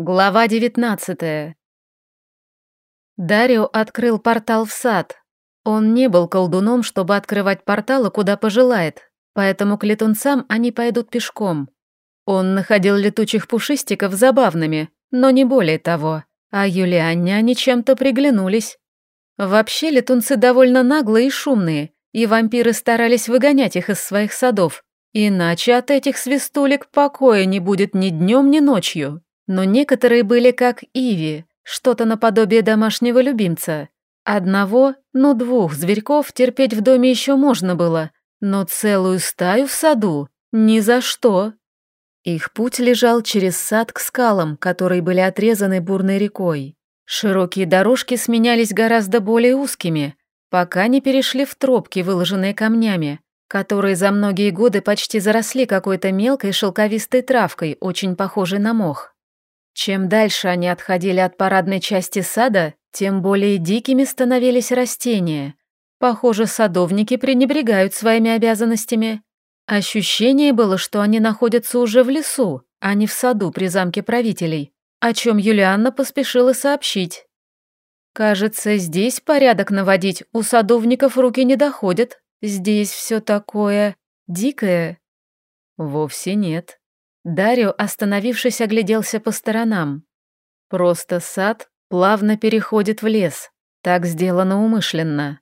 Глава 19 Дарио открыл портал в сад. Он не был колдуном, чтобы открывать порталы, куда пожелает, поэтому к летунцам они пойдут пешком. Он находил летучих пушистиков забавными, но не более того, а Юлианне они чем-то приглянулись. Вообще летунцы довольно наглые и шумные, и вампиры старались выгонять их из своих садов, иначе от этих свистулек покоя не будет ни днем, ни ночью. Но некоторые были как Иви, что-то наподобие домашнего любимца. Одного, ну двух зверьков терпеть в доме еще можно было, но целую стаю в саду — ни за что. Их путь лежал через сад к скалам, которые были отрезаны бурной рекой. Широкие дорожки сменялись гораздо более узкими, пока не перешли в тропки, выложенные камнями, которые за многие годы почти заросли какой-то мелкой шелковистой травкой, очень похожей на мох. Чем дальше они отходили от парадной части сада, тем более дикими становились растения. Похоже, садовники пренебрегают своими обязанностями. Ощущение было, что они находятся уже в лесу, а не в саду при замке правителей, о чем Юлианна поспешила сообщить. Кажется, здесь порядок наводить у садовников руки не доходят. Здесь все такое дикое. Вовсе нет. Дарио, остановившись, огляделся по сторонам. Просто сад плавно переходит в лес. Так сделано умышленно.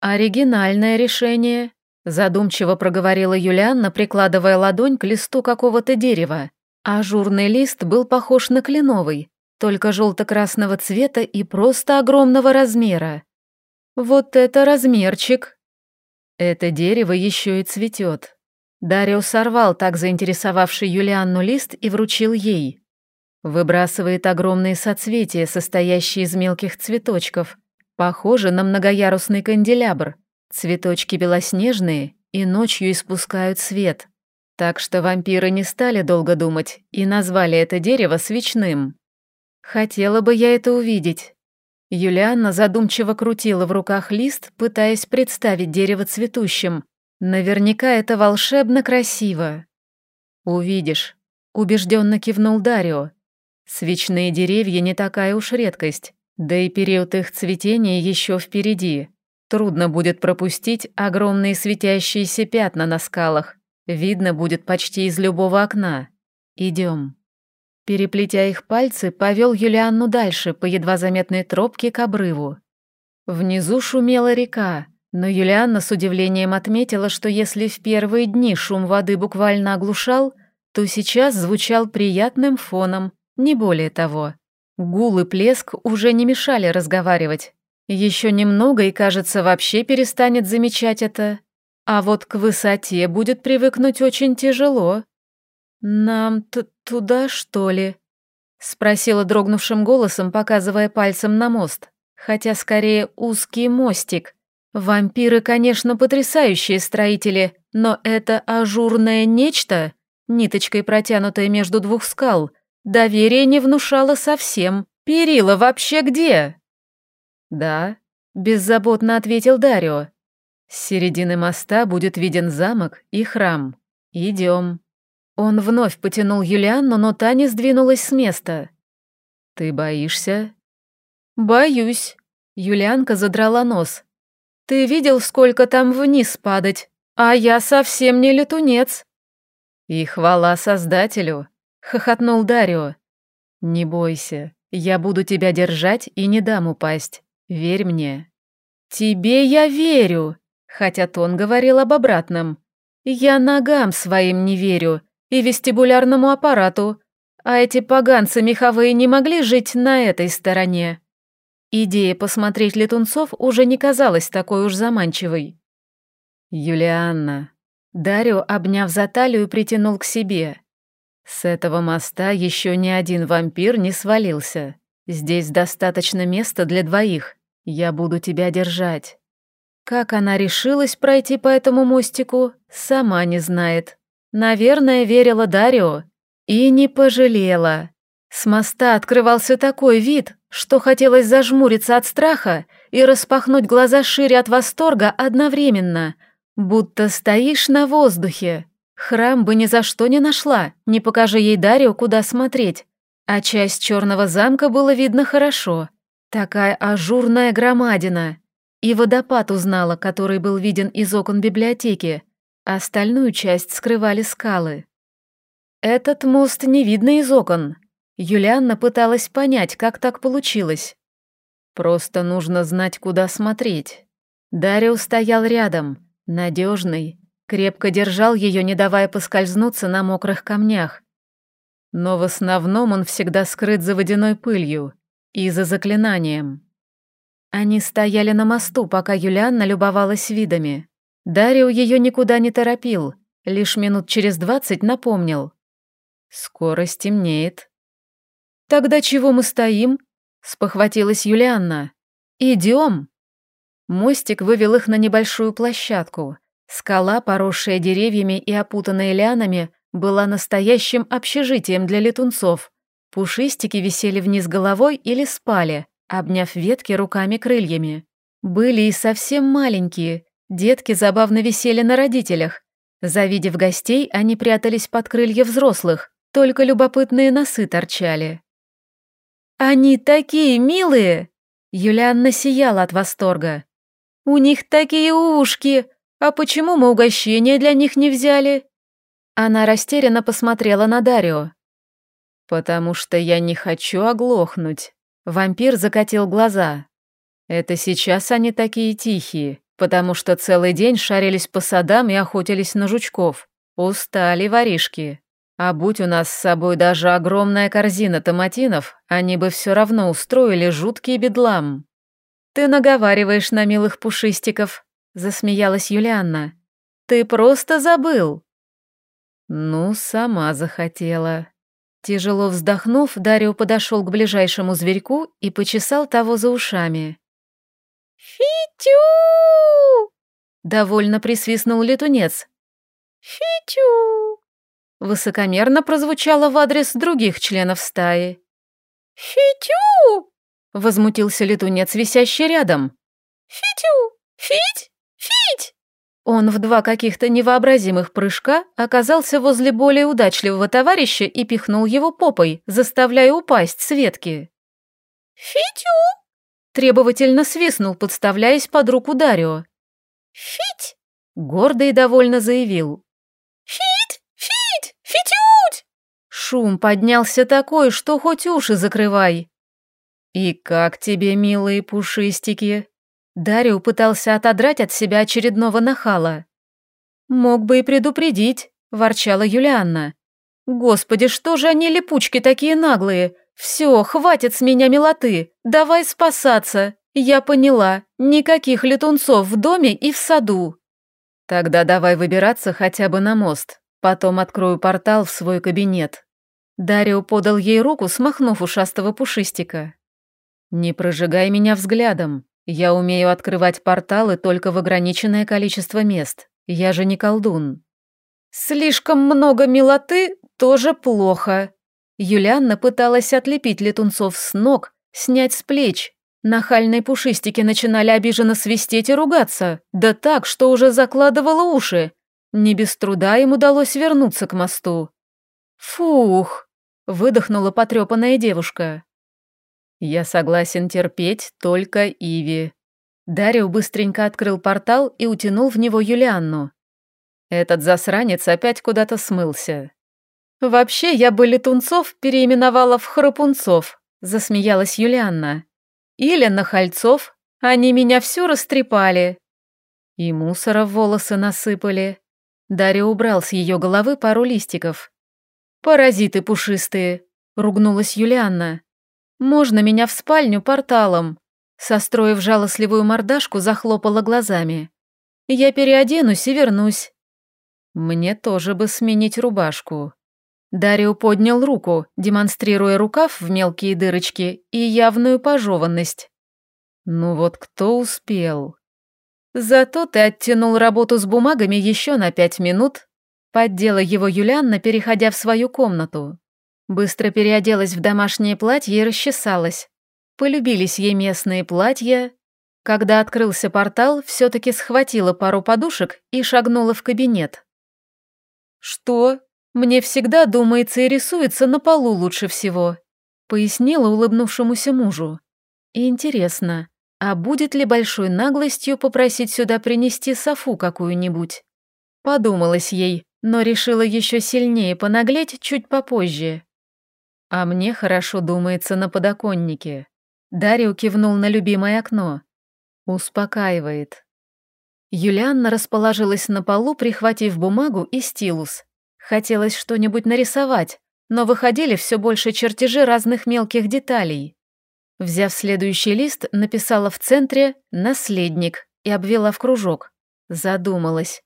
Оригинальное решение, задумчиво проговорила Юлианна, прикладывая ладонь к листу какого-то дерева. Ажурный лист был похож на кленовый, только желто-красного цвета и просто огромного размера. Вот это размерчик! Это дерево еще и цветет. Дарио сорвал так заинтересовавший Юлианну лист и вручил ей. Выбрасывает огромные соцветия, состоящие из мелких цветочков. Похоже на многоярусный канделябр. Цветочки белоснежные и ночью испускают свет. Так что вампиры не стали долго думать и назвали это дерево свечным. Хотела бы я это увидеть. Юлианна задумчиво крутила в руках лист, пытаясь представить дерево цветущим, Наверняка это волшебно красиво. Увидишь, убежденно кивнул Дарио. Свечные деревья не такая уж редкость, да и период их цветения еще впереди. Трудно будет пропустить огромные светящиеся пятна на скалах. Видно будет почти из любого окна. Идем. Переплетя их пальцы, повел Юлианну дальше по едва заметной тропке к обрыву. Внизу шумела река, но Юлианна с удивлением отметила, что если в первые дни шум воды буквально оглушал, то сейчас звучал приятным фоном, не более того. Гул и плеск уже не мешали разговаривать. Еще немного и, кажется, вообще перестанет замечать это. А вот к высоте будет привыкнуть очень тяжело. «Нам туда, что ли?» — спросила дрогнувшим голосом, показывая пальцем на мост, хотя скорее узкий мостик, Вампиры, конечно, потрясающие строители, но это ажурное нечто, ниточкой протянутое между двух скал, доверие не внушало совсем. Перила вообще где? Да, беззаботно ответил Дарио. С середины моста будет виден замок и храм. Идем. Он вновь потянул Юлианну, но та не сдвинулась с места. «Ты боишься?» «Боюсь». Юлианка задрала нос. Ты видел, сколько там вниз падать? А я совсем не летунец». «И хвала Создателю», — хохотнул Дарио. «Не бойся, я буду тебя держать и не дам упасть. Верь мне». «Тебе я верю», хотя тон говорил об обратном. «Я ногам своим не верю и вестибулярному аппарату, а эти поганцы меховые не могли жить на этой стороне». Идея посмотреть летунцов уже не казалась такой уж заманчивой. «Юлианна», Дарио, обняв за талию, притянул к себе. «С этого моста еще ни один вампир не свалился. Здесь достаточно места для двоих. Я буду тебя держать». Как она решилась пройти по этому мостику, сама не знает. Наверное, верила Дарио. И не пожалела. С моста открывался такой вид, что хотелось зажмуриться от страха и распахнуть глаза шире от восторга одновременно, будто стоишь на воздухе. Храм бы ни за что не нашла, не покажи ей Дарью, куда смотреть. А часть черного замка было видно хорошо. Такая ажурная громадина. И водопад узнала, который был виден из окон библиотеки. Остальную часть скрывали скалы. Этот мост не видно из окон. Юлианна пыталась понять, как так получилось. Просто нужно знать, куда смотреть. Дариус стоял рядом, надежный, крепко держал ее, не давая поскользнуться на мокрых камнях. Но в основном он всегда скрыт за водяной пылью и за заклинанием. Они стояли на мосту, пока Юлианна любовалась видами. Дарио ее никуда не торопил, лишь минут через двадцать напомнил. «Скоро стемнеет». «Тогда чего мы стоим?» — спохватилась Юлианна. «Идем». Мостик вывел их на небольшую площадку. Скала, поросшая деревьями и опутанная лианами, была настоящим общежитием для летунцов. Пушистики висели вниз головой или спали, обняв ветки руками-крыльями. Были и совсем маленькие, Детки забавно висели на родителях. Завидев гостей, они прятались под крылья взрослых, только любопытные носы торчали. «Они такие милые!» Юлианна сияла от восторга. «У них такие ушки! А почему мы угощения для них не взяли?» Она растерянно посмотрела на Дарио. «Потому что я не хочу оглохнуть». Вампир закатил глаза. «Это сейчас они такие тихие, потому что целый день шарились по садам и охотились на жучков. Устали воришки. А будь у нас с собой даже огромная корзина томатинов, они бы все равно устроили жуткий бедлам. «Ты наговариваешь на милых пушистиков», — засмеялась Юлианна. «Ты просто забыл». «Ну, сама захотела». Тяжело вздохнув, Дарио подошел к ближайшему зверьку и почесал того за ушами. «Фитю!» — довольно присвистнул летунец. «Фитю!» — высокомерно прозвучало в адрес других членов стаи. «Фитю!» — возмутился летунец, висящий рядом. «Фитю! Фить! Фить!» Он в два каких-то невообразимых прыжка оказался возле более удачливого товарища и пихнул его попой, заставляя упасть с ветки. «Фитю!» Требовательно свистнул, подставляясь под руку Дарио. «Фить!» — гордо и довольно заявил. «Фить! Фитють!» Шум поднялся такой, что хоть уши закрывай. «И как тебе, милые пушистики?» Дарио пытался отодрать от себя очередного нахала. «Мог бы и предупредить», — ворчала Юлианна. «Господи, что же они липучки такие наглые? «Все, хватит с меня милоты, давай спасаться. Я поняла, никаких летунцов в доме и в саду». «Тогда давай выбираться хотя бы на мост, потом открою портал в свой кабинет». Дарио подал ей руку, смахнув ушастого пушистика. «Не прожигай меня взглядом. Я умею открывать порталы только в ограниченное количество мест. Я же не колдун». «Слишком много милоты тоже плохо», Юлианна пыталась отлепить летунцов с ног, снять с плеч. Нахальные пушистики начинали обиженно свистеть и ругаться, да так, что уже закладывала уши. Не без труда им удалось вернуться к мосту. «Фух!» — выдохнула потрепанная девушка. «Я согласен терпеть только Иви». Дарио быстренько открыл портал и утянул в него Юлианну. Этот засранец опять куда-то смылся. «Вообще, я бы летунцов переименовала в храпунцов», — засмеялась Юлианна. «Или на хальцов. Они меня всю растрепали». И мусора в волосы насыпали. Дарья убрал с ее головы пару листиков. «Паразиты пушистые», — ругнулась Юлианна. «Можно меня в спальню порталом?» Состроив жалостливую мордашку, захлопала глазами. «Я переоденусь и вернусь». «Мне тоже бы сменить рубашку», Дарио поднял руку, демонстрируя рукав в мелкие дырочки и явную пожеванность. Ну вот кто успел? Зато ты оттянул работу с бумагами еще на пять минут, поддела его Юлианна, переходя в свою комнату. Быстро переоделась в домашнее платье и расчесалась. Полюбились ей местные платья. Когда открылся портал, все-таки схватила пару подушек и шагнула в кабинет. «Что?» Мне всегда думается и рисуется на полу лучше всего. пояснила улыбнувшемуся мужу. Интересно, а будет ли большой наглостью попросить сюда принести софу какую-нибудь? Подумалась ей, но решила еще сильнее понаглеть чуть попозже. А мне хорошо думается на подоконнике. Дарио кивнул на любимое окно. Успокаивает. Юлианна расположилась на полу, прихватив бумагу и стилус. Хотелось что-нибудь нарисовать, но выходили все больше чертежи разных мелких деталей. Взяв следующий лист, написала в центре «наследник» и обвела в кружок. Задумалась.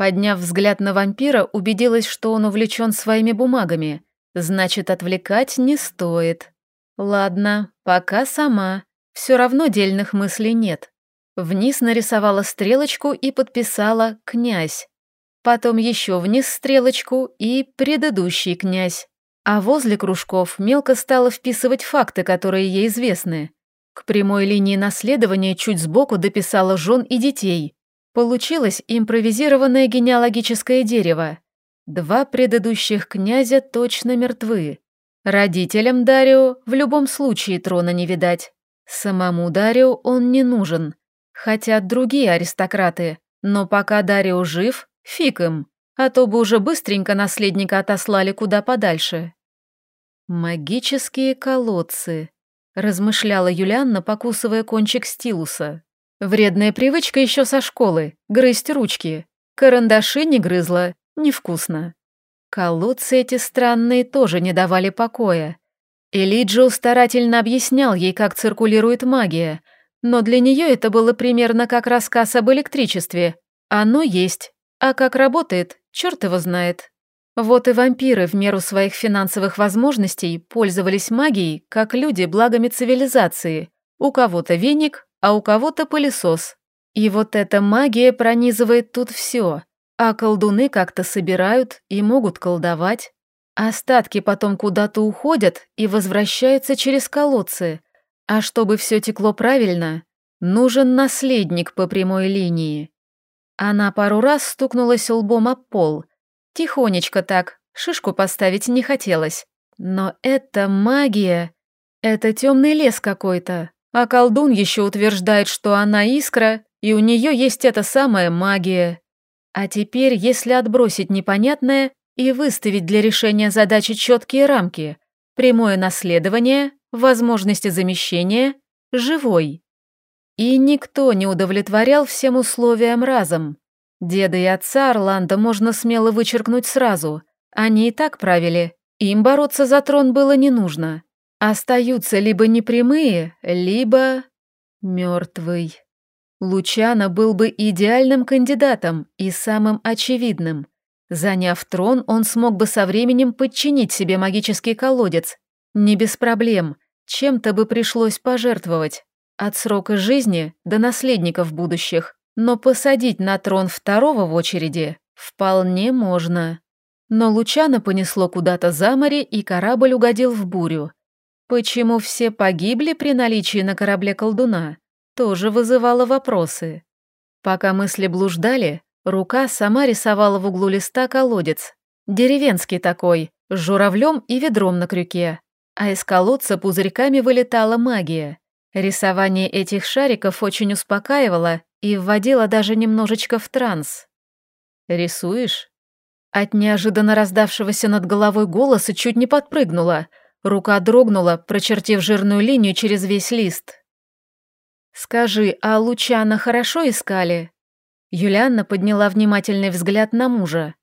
Подняв взгляд на вампира, убедилась, что он увлечен своими бумагами. Значит, отвлекать не стоит. Ладно, пока сама. Все равно дельных мыслей нет. Вниз нарисовала стрелочку и подписала «князь». Потом еще вниз стрелочку и «предыдущий князь». А возле кружков мелко стала вписывать факты, которые ей известны. К прямой линии наследования чуть сбоку дописала жен и детей. Получилось импровизированное генеалогическое дерево. Два предыдущих князя точно мертвы. Родителям Дарио в любом случае трона не видать. Самому Дарио он не нужен. Хотят другие аристократы, но пока Дарио жив, фиг им, а то бы уже быстренько наследника отослали куда подальше. «Магические колодцы», — размышляла Юлианна, покусывая кончик стилуса. «Вредная привычка еще со школы — грызть ручки. Карандаши не грызла, невкусно». Колодцы эти странные тоже не давали покоя. Элиджо старательно объяснял ей, как циркулирует магия, но для нее это было примерно как рассказ об электричестве. Оно есть, а как работает, черт его знает. Вот и вампиры в меру своих финансовых возможностей пользовались магией, как люди благами цивилизации. У кого-то веник, а у кого-то пылесос. И вот эта магия пронизывает тут все, а колдуны как-то собирают и могут колдовать. Остатки потом куда-то уходят и возвращаются через колодцы, а чтобы все текло правильно, нужен наследник по прямой линии. Она пару раз стукнулась лбом об пол. Тихонечко так, шишку поставить не хотелось. Но это магия. Это темный лес какой-то. А колдун еще утверждает, что она искра, и у нее есть эта самая магия. А теперь, если отбросить непонятное и выставить для решения задачи четкие рамки, прямое наследование, возможности замещения, живой. И никто не удовлетворял всем условиям разом. Деда и отца Орландо можно смело вычеркнуть сразу. Они и так правили. Им бороться за трон было не нужно. Остаются либо непрямые, либо... мертвый. Лучано был бы идеальным кандидатом и самым очевидным. Заняв трон, он смог бы со временем подчинить себе магический колодец. Не без проблем, чем-то бы пришлось пожертвовать. От срока жизни до наследников будущих. Но посадить на трон второго в очереди вполне можно. Но Лучана понесло куда-то за море, и корабль угодил в бурю. Почему все погибли при наличии на корабле колдуна, тоже вызывало вопросы. Пока мысли блуждали, рука сама рисовала в углу листа колодец. Деревенский такой, с журавлем и ведром на крюке а из колодца пузырьками вылетала магия. Рисование этих шариков очень успокаивало и вводило даже немножечко в транс. «Рисуешь?» От неожиданно раздавшегося над головой голоса чуть не подпрыгнула. Рука дрогнула, прочертив жирную линию через весь лист. «Скажи, а Лучана хорошо искали?» Юлианна подняла внимательный взгляд на мужа.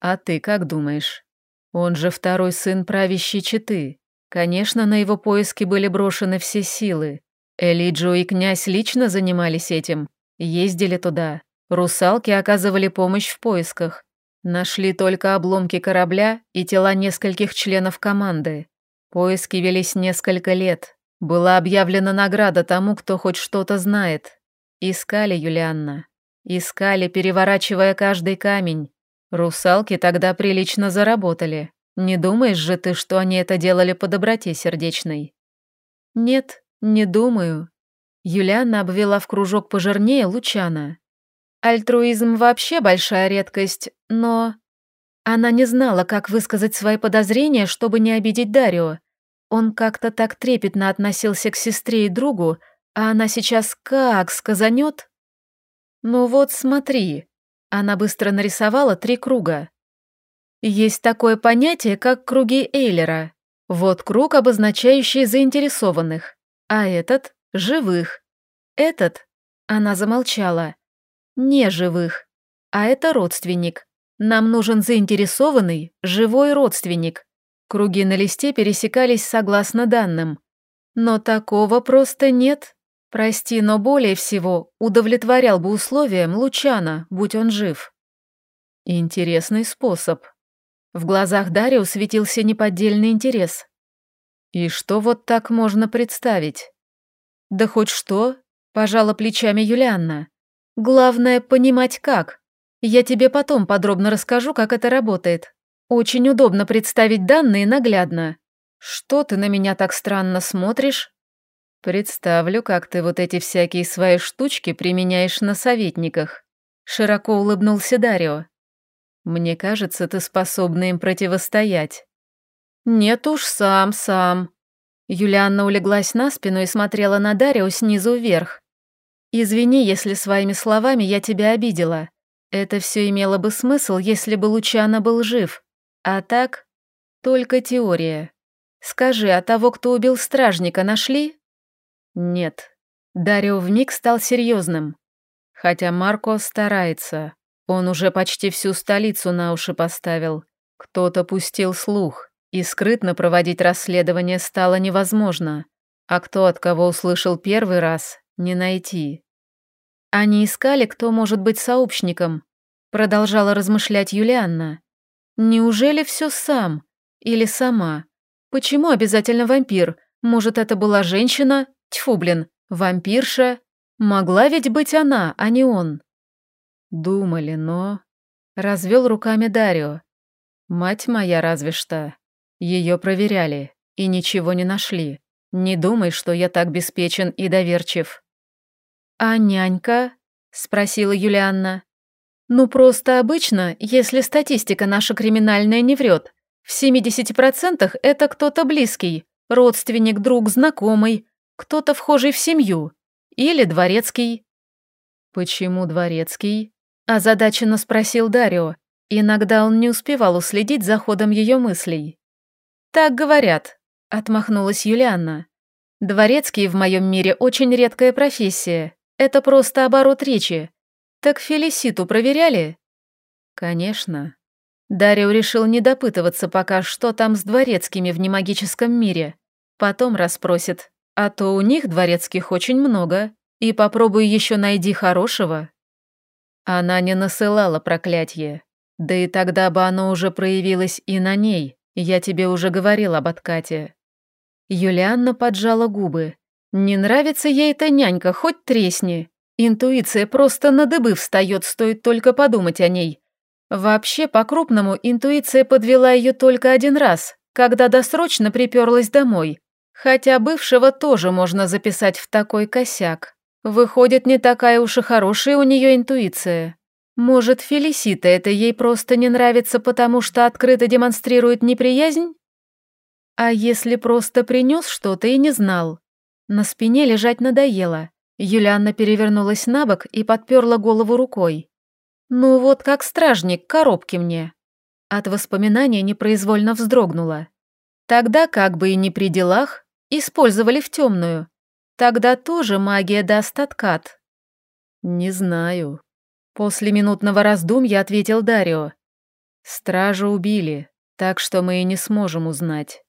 «А ты как думаешь? Он же второй сын правящей четы. Конечно, на его поиски были брошены все силы. Элиджо и князь лично занимались этим, ездили туда. Русалки оказывали помощь в поисках. Нашли только обломки корабля и тела нескольких членов команды. Поиски велись несколько лет. Была объявлена награда тому, кто хоть что-то знает. Искали Юлианна. Искали, переворачивая каждый камень. Русалки тогда прилично заработали. Не думаешь же ты, что они это делали по доброте сердечной? Нет, не думаю. Юлиана обвела в кружок пожирнее Лучана. Альтруизм вообще большая редкость, но... Она не знала, как высказать свои подозрения, чтобы не обидеть Дарио. Он как-то так трепетно относился к сестре и другу, а она сейчас как сказанет? Ну вот смотри. Она быстро нарисовала три круга. Есть такое понятие, как круги Эйлера. Вот круг, обозначающий заинтересованных, а этот — живых. Этот, она замолчала, не живых, а это родственник. Нам нужен заинтересованный, живой родственник. Круги на листе пересекались согласно данным. Но такого просто нет. Прости, но более всего удовлетворял бы условиям Лучана, будь он жив. Интересный способ. В глазах Дарио светился неподдельный интерес. И что вот так можно представить? Да хоть что, пожала плечами Юлианна. Главное понимать как. Я тебе потом подробно расскажу, как это работает. Очень удобно представить данные наглядно. Что ты на меня так странно смотришь? Представлю, как ты вот эти всякие свои штучки применяешь на советниках. Широко улыбнулся Дарио. Мне кажется, ты способна им противостоять. Нет уж, сам, сам. Юлианна улеглась на спину и смотрела на Дарио снизу вверх. Извини, если своими словами я тебя обидела. Это все имело бы смысл, если бы Лучано был жив. А так, только теория. Скажи, а того, кто убил стражника, нашли? Нет. Дарио вмиг стал серьезным. Хотя Марко старается. Он уже почти всю столицу на уши поставил. Кто-то пустил слух, и скрытно проводить расследование стало невозможно. А кто от кого услышал первый раз, не найти. Они искали, кто может быть сообщником, продолжала размышлять Юлианна. Неужели все сам? Или сама? Почему обязательно вампир? Может, это была женщина? Тьфу, блин, вампирша? Могла ведь быть она, а не он. Думали, но... Развел руками Дарио. Мать моя разве что. Ее проверяли и ничего не нашли. Не думай, что я так беспечен и доверчив. А нянька? Спросила Юлианна. Ну просто обычно, если статистика наша криминальная не врет, в 70% это кто-то близкий, родственник, друг, знакомый, кто-то вхожий в семью. Или дворецкий. Почему дворецкий? Озадаченно спросил Дарио. Иногда он не успевал уследить за ходом ее мыслей. Так говорят, отмахнулась Юлианна. Дворецкий в моем мире очень редкая профессия. Это просто оборот речи. Так Фелиситу проверяли? Конечно. Дарио решил не допытываться пока, что там с дворецкими в немагическом мире. Потом расспросит, а то у них дворецких очень много, и попробуй еще найди хорошего. Она не насылала проклятие. Да и тогда бы оно уже проявилось и на ней, я тебе уже говорил об откате. Юлианна поджала губы. Не нравится ей эта нянька, хоть тресни. Интуиция просто на дыбы встает, стоит только подумать о ней. Вообще, по-крупному, интуиция подвела ее только один раз, когда досрочно приперлась домой. Хотя бывшего тоже можно записать в такой косяк. Выходит, не такая уж и хорошая у нее интуиция. Может, Фелисита это ей просто не нравится, потому что открыто демонстрирует неприязнь? А если просто принес что-то и не знал? На спине лежать надоело. Юлианна перевернулась на бок и подперла голову рукой. «Ну вот как стражник, коробки мне». От воспоминания непроизвольно вздрогнула. Тогда, как бы и не при делах, использовали в темную. Тогда тоже магия даст откат. «Не знаю». После минутного раздумья ответил Дарио. «Стража убили, так что мы и не сможем узнать».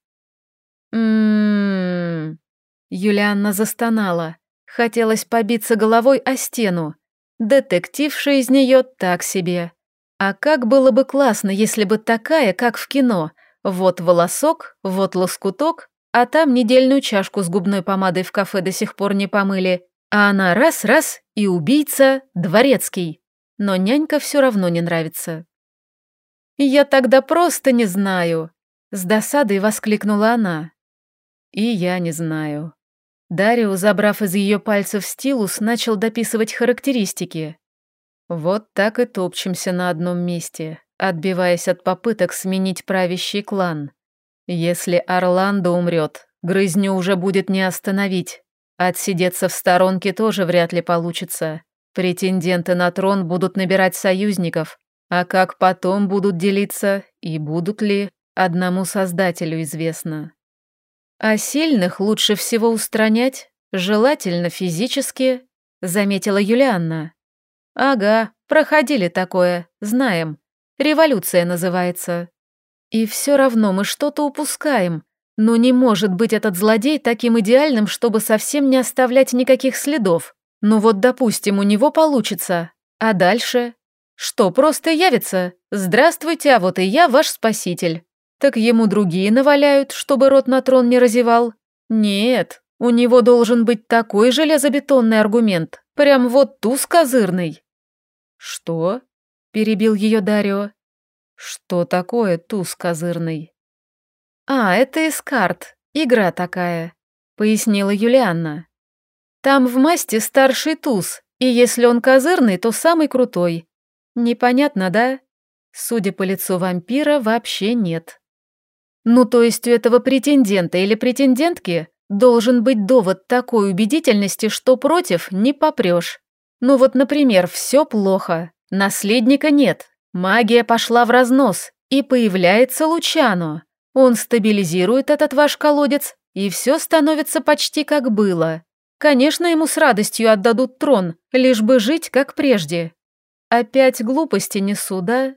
«М-м-м...» Юлианна застонала. Хотелось побиться головой о стену. Детективша из нее так себе. А как было бы классно, если бы такая, как в кино. Вот волосок, вот лоскуток, а там недельную чашку с губной помадой в кафе до сих пор не помыли. А она раз-раз и убийца дворецкий. Но нянька все равно не нравится. «Я тогда просто не знаю», — с досадой воскликнула она. «И я не знаю», Дарио, забрав из ее пальцев стилус, начал дописывать характеристики. Вот так и топчемся на одном месте, отбиваясь от попыток сменить правящий клан. Если Орландо умрет, Грызню уже будет не остановить. Отсидеться в сторонке тоже вряд ли получится. Претенденты на трон будут набирать союзников, а как потом будут делиться и будут ли, одному создателю известно. А сильных лучше всего устранять, желательно физически, заметила Юлианна. Ага, проходили такое, знаем. Революция называется. И все равно мы что-то упускаем. Но не может быть этот злодей таким идеальным, чтобы совсем не оставлять никаких следов. Ну вот, допустим, у него получится. А дальше? Что, просто явится? Здравствуйте, а вот и я, ваш спаситель. Так ему другие наваляют, чтобы рот на трон не разевал? Нет, у него должен быть такой железобетонный аргумент. Прям вот туз козырный. Что? Перебил ее Дарио. Что такое туз козырный? А, это из карт, игра такая, пояснила Юлианна. Там в масти старший туз, и если он козырный, то самый крутой. Непонятно, да? Судя по лицу вампира, вообще нет. Ну, то есть у этого претендента или претендентки должен быть довод такой убедительности, что против не попрешь. Ну вот, например, все плохо, наследника нет, магия пошла в разнос, и появляется Лучано. Он стабилизирует этот ваш колодец, и все становится почти как было. Конечно, ему с радостью отдадут трон, лишь бы жить как прежде. Опять глупости несу, да?